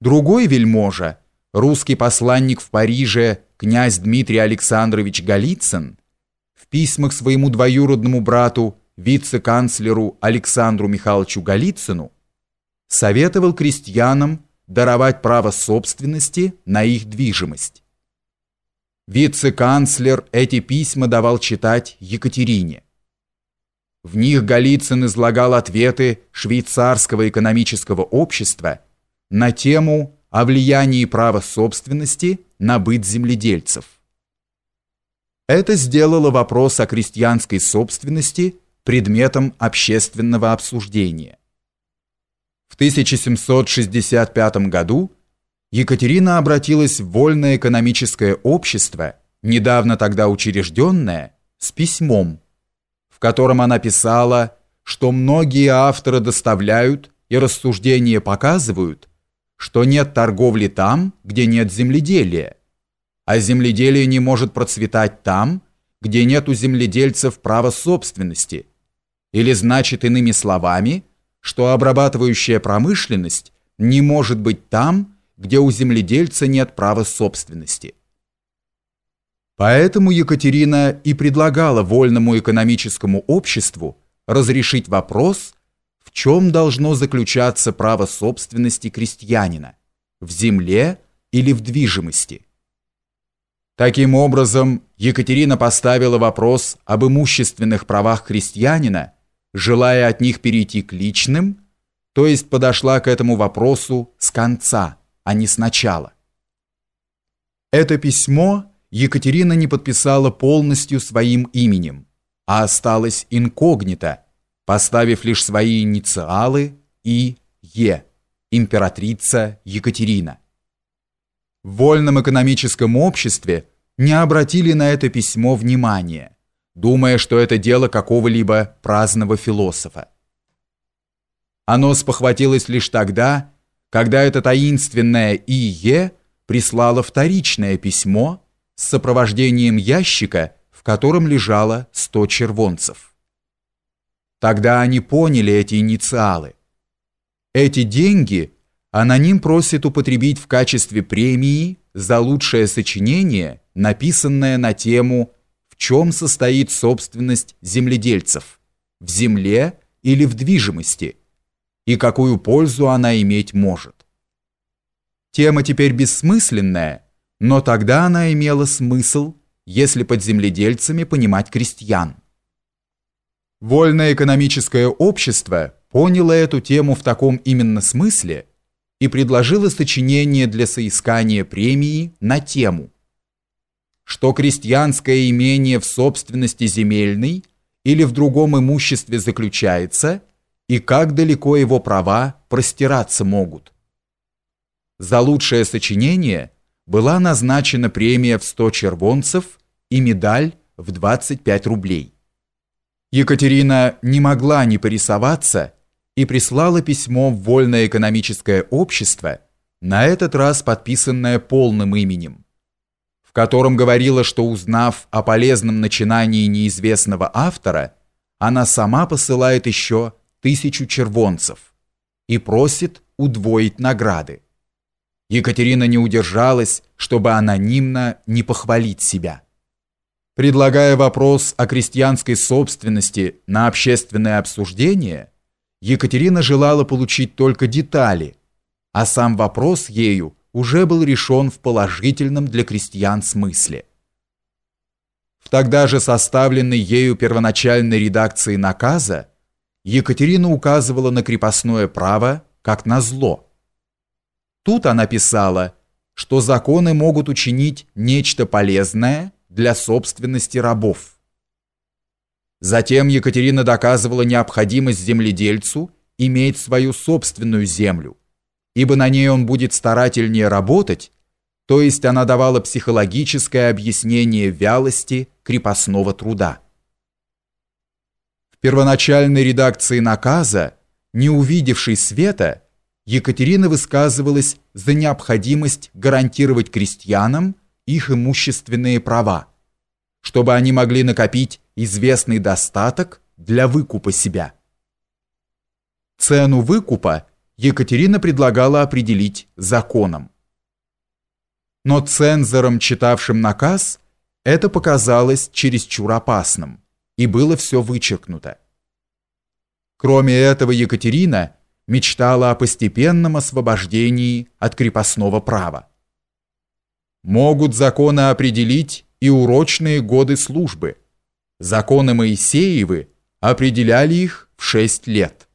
Другой вельможа, русский посланник в Париже князь Дмитрий Александрович Голицын, в письмах своему двоюродному брату, вице-канцлеру Александру Михайловичу Голицыну, советовал крестьянам даровать право собственности на их движимость. Вице-канцлер эти письма давал читать Екатерине. В них Голицын излагал ответы швейцарского экономического общества на тему о влиянии права собственности на быт земледельцев. Это сделало вопрос о крестьянской собственности предметом общественного обсуждения. В 1765 году Екатерина обратилась в Вольное экономическое общество, недавно тогда учрежденное, с письмом, в котором она писала, что многие авторы доставляют и рассуждения показывают, что нет торговли там, где нет земледелия, а земледелие не может процветать там, где нет у земледельцев права собственности, или значит иными словами, что обрабатывающая промышленность не может быть там, где у земледельца нет права собственности. Поэтому Екатерина и предлагала вольному экономическому обществу разрешить вопрос в чем должно заключаться право собственности крестьянина? В земле или в движимости? Таким образом, Екатерина поставила вопрос об имущественных правах крестьянина, желая от них перейти к личным, то есть подошла к этому вопросу с конца, а не с начала. Это письмо Екатерина не подписала полностью своим именем, а осталось инкогнито, поставив лишь свои инициалы и Е, императрица Екатерина. В вольном экономическом обществе не обратили на это письмо внимания, думая, что это дело какого-либо праздного философа. Оно спохватилось лишь тогда, когда это таинственное ИЕ прислало вторичное письмо с сопровождением ящика, в котором лежало 100 червонцев. Тогда они поняли эти инициалы. Эти деньги аноним просит употребить в качестве премии за лучшее сочинение, написанное на тему «В чем состоит собственность земледельцев? В земле или в движимости? И какую пользу она иметь может?» Тема теперь бессмысленная, но тогда она имела смысл, если под земледельцами понимать крестьян. Вольное экономическое общество поняло эту тему в таком именно смысле и предложило сочинение для соискания премии на тему, что крестьянское имение в собственности земельной или в другом имуществе заключается и как далеко его права простираться могут. За лучшее сочинение была назначена премия в 100 червонцев и медаль в 25 рублей. Екатерина не могла не порисоваться и прислала письмо в Вольное экономическое общество, на этот раз подписанное полным именем, в котором говорила, что узнав о полезном начинании неизвестного автора, она сама посылает еще тысячу червонцев и просит удвоить награды. Екатерина не удержалась, чтобы анонимно не похвалить себя. Предлагая вопрос о крестьянской собственности на общественное обсуждение, Екатерина желала получить только детали, а сам вопрос ею уже был решен в положительном для крестьян смысле. В тогда же составленной ею первоначальной редакции наказа Екатерина указывала на крепостное право как на зло. Тут она писала, что законы могут учинить нечто полезное – для собственности рабов. Затем Екатерина доказывала необходимость земледельцу иметь свою собственную землю, ибо на ней он будет старательнее работать, то есть она давала психологическое объяснение вялости крепостного труда. В первоначальной редакции наказа, не увидевшей света, Екатерина высказывалась за необходимость гарантировать крестьянам их имущественные права, чтобы они могли накопить известный достаток для выкупа себя. Цену выкупа Екатерина предлагала определить законом. Но цензорам, читавшим наказ, это показалось чересчур опасным, и было все вычеркнуто. Кроме этого, Екатерина мечтала о постепенном освобождении от крепостного права. Могут законы определить и урочные годы службы. Законы Моисеевы определяли их в шесть лет.